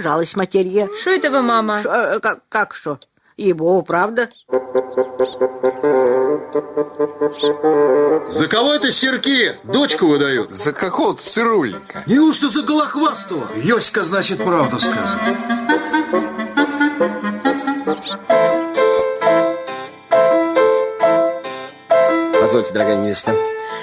жалость матерье. Что это вы, мама? Шо, э, как, как что? Его, правда? За кого это серки дочку выдают? За какого-то цирульника. Неужто за Голохвастова? Йоська, значит, правду сказал. Позвольте, дорогая невеста,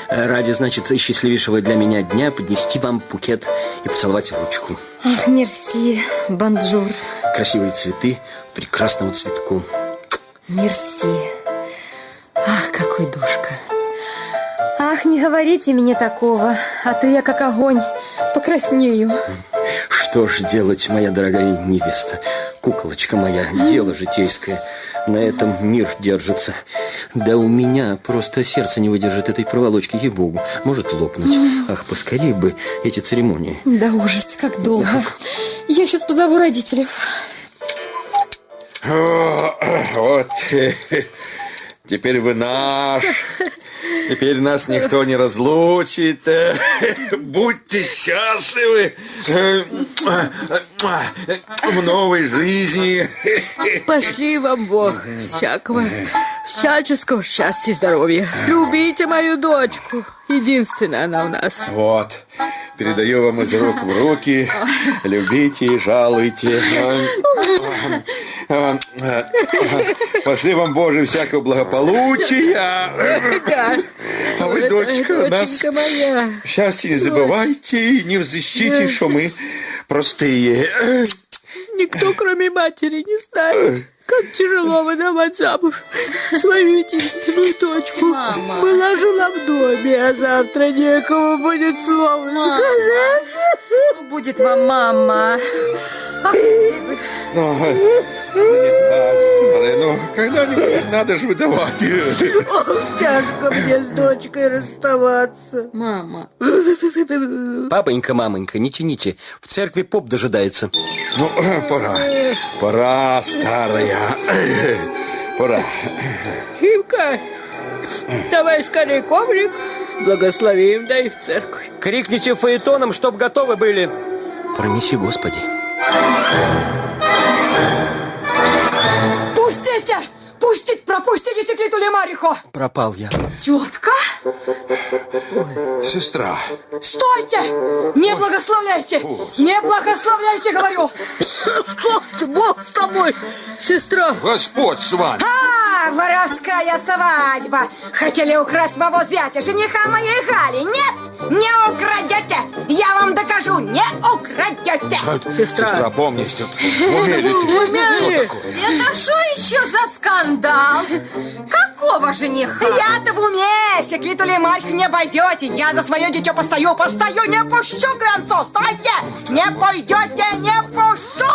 э, ради, значит, счастливейшего для меня дня поднести вам букет и поцеловать ручку. Ах, мерси, бонжур. Красивые цветы прекрасному цветку. Мерси. Ах, какой душка. Ах, не говорите мне такого, а то я как огонь покраснею. Что ж делать, моя дорогая невеста? Куколочка моя, дело житейское. На этом мир держится. Да у меня просто сердце не выдержит этой проволочки, ей-богу. Может лопнуть. Ах, поскорее бы эти церемонии. Да ужас, как долго. Я сейчас позову родителей. Вот, теперь вы наш. Теперь нас никто не разлучит. Будьте счастливы в новой жизни. Пошли вам Бог всякого, всяческого счастья и здоровья. Любите мою дочку. Единственная она у нас. Вот, передаю вам из рук в руки. Любите и жалуйте. Пошли вам, Боже, всякого благополучия. Да. А вы, дочка, нас моя. счастье не забывайте и не взыщите, что мы простые. Никто, кроме матери, не знает, как тяжело выдавать замуж свою единственную дочку. Мама. Была жила в доме, а завтра некому будет слово сказать. Будет вам мама. Ну, ну, Мария, ну, когда-нибудь надо же выдавать. Ох, тяжко мне с дочкой расставаться. Мама. Папонька, мамонька, не тяните. В церкви поп дожидается. Ну, пора, пора, старая, пора. Химка, давай скорее коврик, благословим, да и в церковь. Крикните фаэтоном, чтоб готовы были. Пронеси, Господи. Пустите! Пустить! Пропустите секлиту Лемарихо! Пропал я. Тетка? Сестра, Стойте! Не благословляйте! Не благословляйте, говорю! Что ты, Бог с тобой, сестра? Господь с вами. А, воровская свадьба! Хотели украсть моего зятя, жениха моей Гали! Нет! Не украдете! Я вам докажу! Не украдете! Сестра, помнись, тут умели ты. Что такое? Это что еще за скандал? Какого жениха? Я-то в уме! Секлиту Лемарих не обойдете! Я за свое дитё постою, постою! Не пущу гонцов! Стойте! Не пойдете! Не пущу!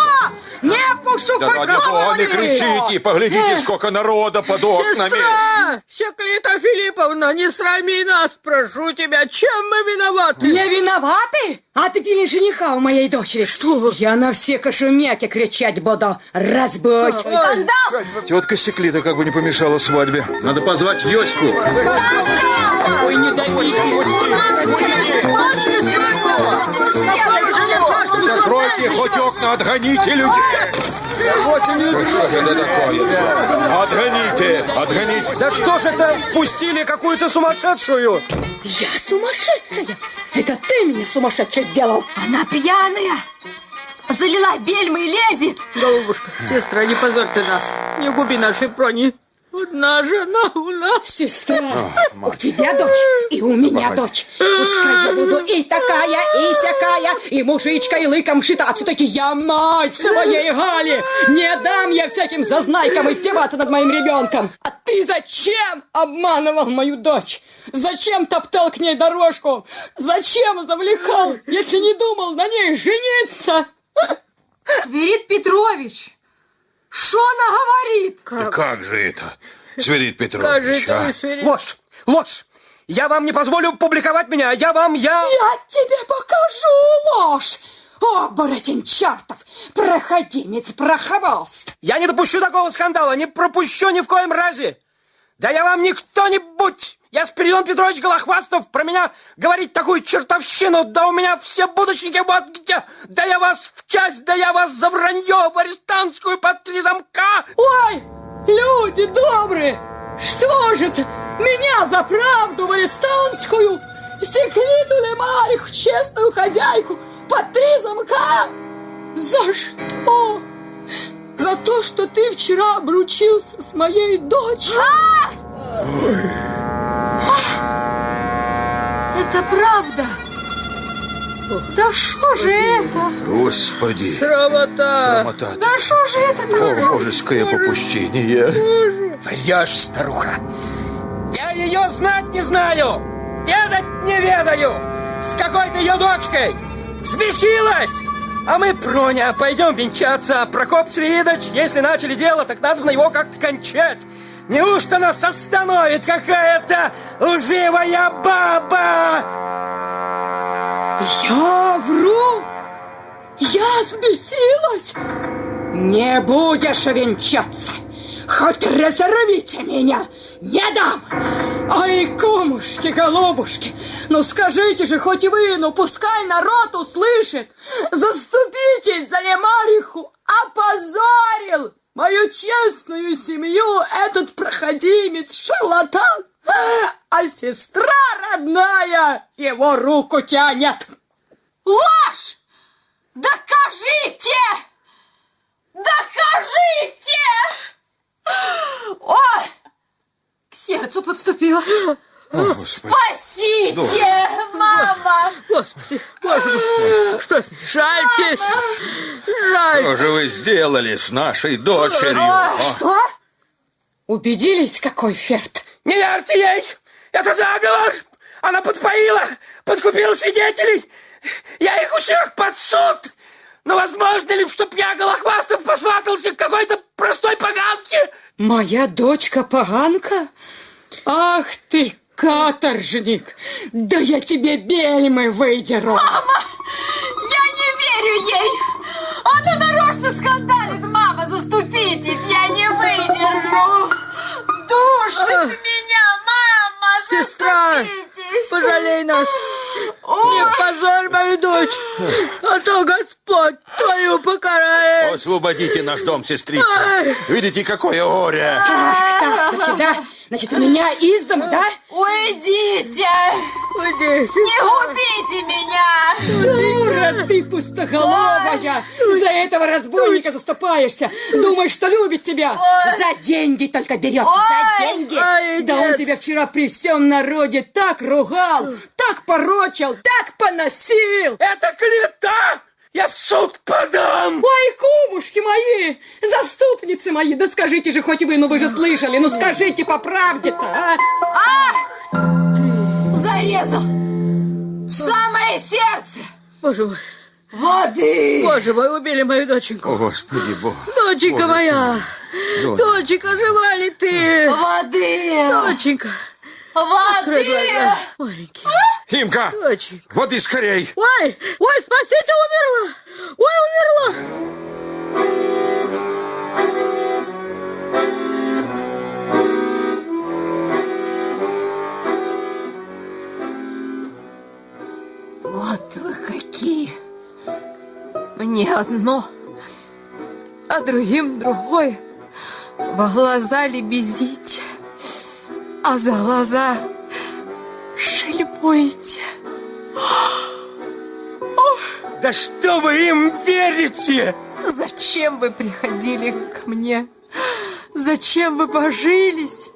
Не пущу! Да ради Бога, не кричите, поглядите, сколько народа под окнами. Сестра! Секлита Филипповна, не срами нас, прошу тебя, чем мы виноваты? Не виноваты? А ты пили жениха у моей дочери. Что? Я на все кошумяки кричать буду. Разбой. Скандал! Тетка Секлита как бы не помешала свадьбе. Надо позвать Йоську. Ой, не Закройте хоть окна, отгоните людей. Да что же это такое? Отгоните, отгоните. Да что ж это, пустили какую-то сумасшедшую? Я сумасшедшая. Это ты меня сумасшедшей сделал. Она пьяная. Залила бельмой и лезет. Голубушка, сестра, не позорь ты нас, не губи нашей прони. Одна жена у нас. Сестра, у тебя дочь и у меня дочь. Пускай я буду и такая, и сякая, и мужичка, и лыком шита. А все-таки я мать своей Гали. Не дам я всяким зазнайкам издеваться над моим ребенком. А ты зачем обманывал мою дочь? Зачем топтал к ней дорожку? Зачем завлекал, если не думал на ней жениться? Свирид Петрович, что она говорит? Да как же это, Скажи Петрович, а? Ложь, ложь. Я вам не позволю публиковать меня. Я вам, я... Я тебе покажу ложь! Оборотень чертов! Проходимец, прохвост! Я не допущу такого скандала. Не пропущу ни в коем разе. Да я вам не Я Спиридон Петрович Голохвастов, про меня говорить такую чертовщину, да у меня все будущники вот где, да я вас в часть, да я вас за вранье в арестантскую под три замка. Ой, люди добрые, что же это? Меня за правду в арестантскую, секлиту Лемариху, честную хозяйку, под три замка? За что? За то, что ты вчера обручился с моей дочерью. Это правда. Да что же это? Господи, Срамота. смота. Да что же это такое? божеское попущение. Врешь, старуха. Я ее знать не знаю, ведать не ведаю. С какой-то ее дочкой. Сбесилась. А мы, Проня, пойдем венчаться. А Прокоп Свидоч, если начали дело, так надо на его как-то кончать. Неужто нас остановит какая-то лживая баба? Я вру? Я сбесилась? Не будешь венчаться. Хоть разорвите меня, не дам. Ай, кумушки, голубушки, ну скажите же хоть вы, ну пускай народ услышит. Заступитесь за опозорил мою честную семью этот проходимец-шарлатан. А сестра родная его руку тянет. Ложь! Докажите! Докажите! Ой! К сердцу подступило. Спасите, мама! Господи, боже мой, что с ней? Жальтесь. Жаль. Что же вы сделали с нашей дочерью? а? Что? Убедились, какой ферт? Не верьте ей! Это заговор! Она подпоила, подкупила свидетелей! Я их у всех под суд! Но возможно ли, чтоб я, Голохвастов, посватался к какой-то простой поганке? Моя дочка поганка? Ах ты, каторжник! Да я тебе бельмы выдеру! Мама! Я не верю ей! Она нарочно скандалит! Мама, заступитесь! Я не выдержу! Душит меня! Мама, Сестра, заступитесь! пожалей нас. Не позорь мою дочь, а то Господь твою покарает. Освободите наш дом, сестрица. Видите, какое горе. Так, значит, да? Значит, у меня из дома, да? Уйдите! Уйди, Не губите меня! Дура ты пустоголовая! За этого разбойника заступаешься! Думаешь, что любит тебя! За деньги только берет! За деньги! Ой, Да он тебя вчера при всем народе так ругал, так порочил, так поносил! Это клета! Я в суд! Кумушки мои! Заступницы мои! Да скажите же хоть вы, ну вы же слышали! Ну скажите по правде-то, а! Зарезал! В самое сердце! Боже мой, Воды! боже мой, убили мою доченьку. О, Господи Бог. Доченька моя, доченька, жива ли ты? Воды! Доченька, Воды! Маленький, Имка, доченька. воды скорей. Ой, ой, спасите, умерла. Ой, умерла. Вот вы какие! Мне одно, а другим другое. Во глаза лебезите, а за глаза шельмуете. Да что вы им верите? Зачем вы приходили ко мне? Зачем вы божились?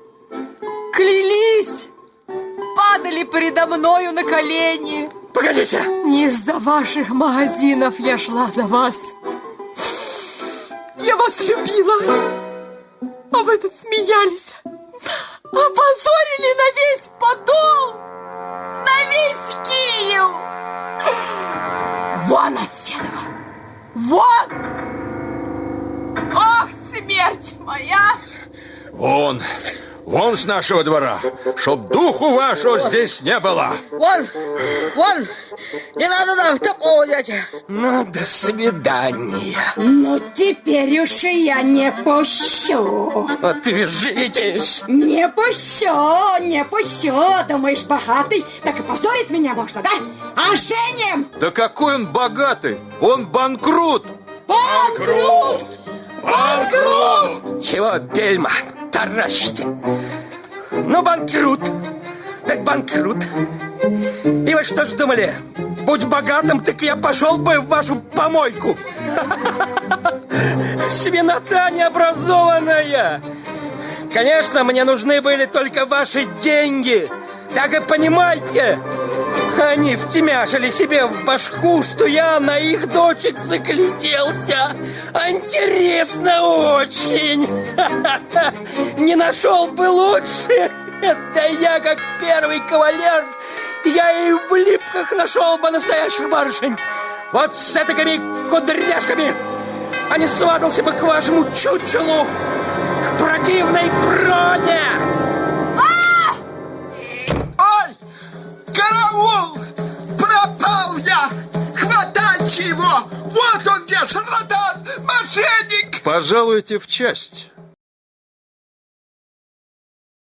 Клялись? Падали передо мною на колени? Погодите! Не из-за ваших магазинов я шла за вас. Я вас любила, а вы тут смеялись. Опозорили вон с нашего двора, чтоб духу вашего здесь не было. Вон, вон, Не надо нам такого, дядя. Ну, до свидания. Ну, теперь уж и я не пущу. Отвяжитесь. Не пущу, не пущу. Думаешь, богатый? Так и позорить меня можно, да? А женим? Да какой он богатый! Он банкрут! Банкрут! Банкрут! Чего, бельма, таращите? Ну, банкрут. Так банкрут. И вы что ж думали? Будь богатым, так я пошел бы в вашу помойку. Свинота необразованная. Конечно, мне нужны были только ваши деньги. Так и понимаете? Они втемяшили себе в башку, что я на их дочек загляделся. Интересно очень. Не нашел бы лучше. Да я, как первый кавалер, я и в липках нашел бы настоящих барышень. Вот с этими кудряшками. А не сватался бы к вашему чучелу, к противной броне. Я! Хватайте его! Вот он где, шарлатан! Мошенник! Пожалуйте в часть.